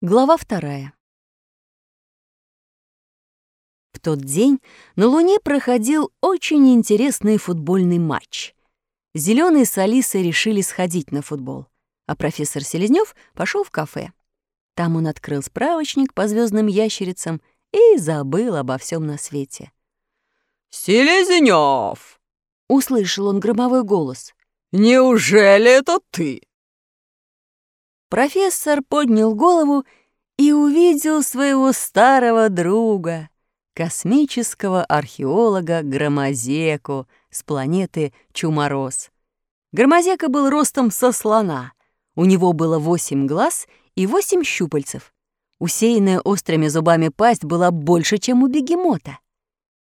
Глава вторая. В тот день на Луне проходил очень интересный футбольный матч. Зеленые с Алисой решили сходить на футбол, а профессор Селезнев пошел в кафе. Там он открыл справочник по звездным ящерицам и забыл обо всем на свете. «Селезнев!» — услышал он громовой голос. «Неужели это ты?» Профессор поднял голову и увидел своего старого друга, космического археолога Громозеку с планеты Чумороз. Громозека был ростом со слона. У него было восемь глаз и восемь щупальцев. Усеянная острыми зубами пасть была больше, чем у бегемота.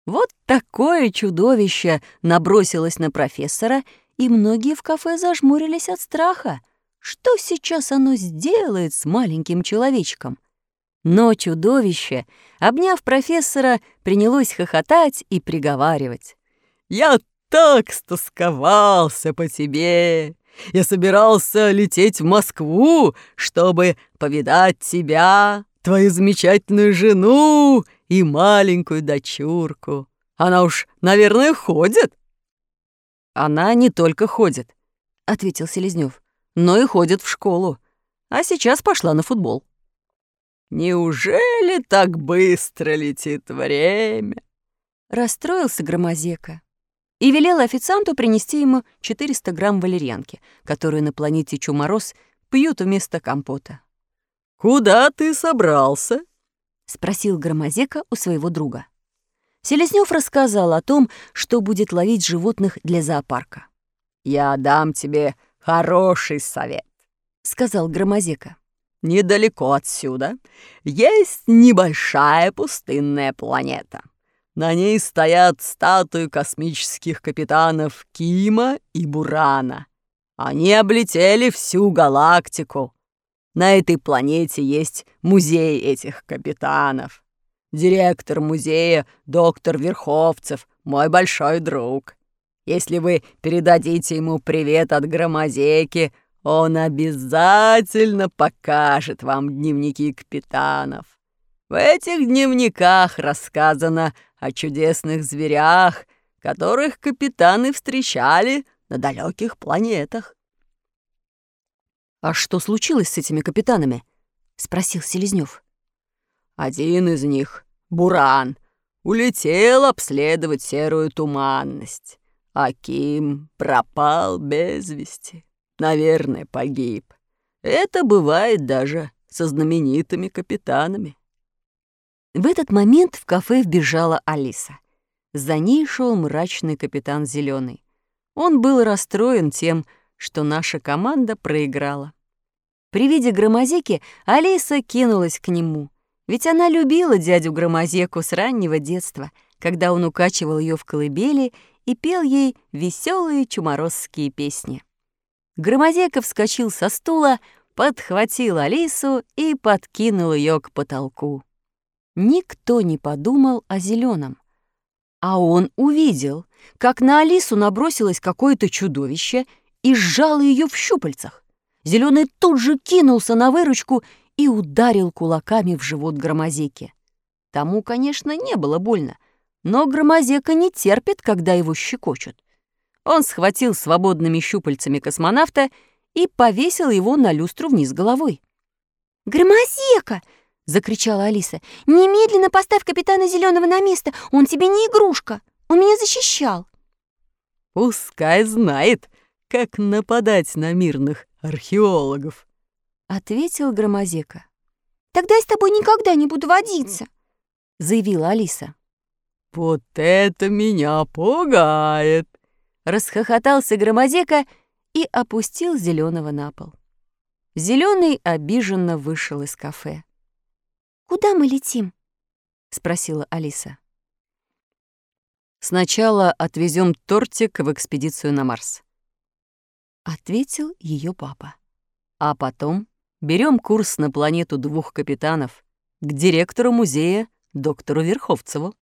Вот такое чудовище набросилось на профессора, и многие в кафе зажмурились от страха — что сейчас оно сделает с маленьким человечком? Но чудовище, обняв профессора, принялось хохотать и приговаривать. «Я так стосковался по тебе! Я собирался лететь в Москву, чтобы повидать тебя, твою замечательную жену и маленькую дочурку. Она уж, наверное, ходит?» «Она не только ходит», — ответил Селезнёв но и ходит в школу. А сейчас пошла на футбол. «Неужели так быстро летит время?» Расстроился Громозека и велел официанту принести ему 400 грамм валерьянки, которую на планете Чумороз пьют вместо компота. «Куда ты собрался?» — спросил Громозека у своего друга. Селезнёв рассказал о том, что будет ловить животных для зоопарка. «Я дам тебе «Хороший совет», — сказал Громозека. «Недалеко отсюда есть небольшая пустынная планета. На ней стоят статуи космических капитанов Кима и Бурана. Они облетели всю галактику. На этой планете есть музей этих капитанов. Директор музея — доктор Верховцев, мой большой друг. Если вы передадите ему привет от громозеки, он обязательно покажет вам дневники капитанов. В этих дневниках рассказано о чудесных зверях, которых капитаны встречали на далеких планетах. «А что случилось с этими капитанами?» — спросил Селезнёв. «Один из них, Буран, улетел обследовать серую туманность. Аким пропал без вести. Наверное, погиб. Это бывает даже со знаменитыми капитанами. В этот момент в кафе вбежала Алиса. За ней шел мрачный капитан Зеленый. Он был расстроен тем, что наша команда проиграла. При виде Громозеки Алиса кинулась к нему, ведь она любила дядю Громозеку с раннего детства, когда он укачивал ее в колыбели и пел ей веселые чуморозские песни. Громозека вскочил со стула, подхватил Алису и подкинул ее к потолку. Никто не подумал о зеленом, а он увидел, как на Алису набросилось какое-то чудовище и сжало ее в щупальцах. Зеленый тут же кинулся на выручку и ударил кулаками в живот громозеки. Тому, конечно, не было больно, но Громозека не терпит, когда его щекочут. Он схватил свободными щупальцами космонавта и повесил его на люстру вниз головой. «Громозека!» — закричала Алиса. «Немедленно поставь капитана Зеленого на место! Он тебе не игрушка! Он меня защищал!» «Пускай знает, как нападать на мирных археологов!» — ответил Громозека. «Тогда я с тобой никогда не буду водиться!» — заявила Алиса. «Вот это меня пугает!» Расхохотался Громозека и опустил Зеленого на пол. Зеленый обиженно вышел из кафе. «Куда мы летим?» — спросила Алиса. «Сначала отвезем тортик в экспедицию на Марс», — ответил ее папа. «А потом берем курс на планету двух капитанов к директору музея доктору Верховцеву».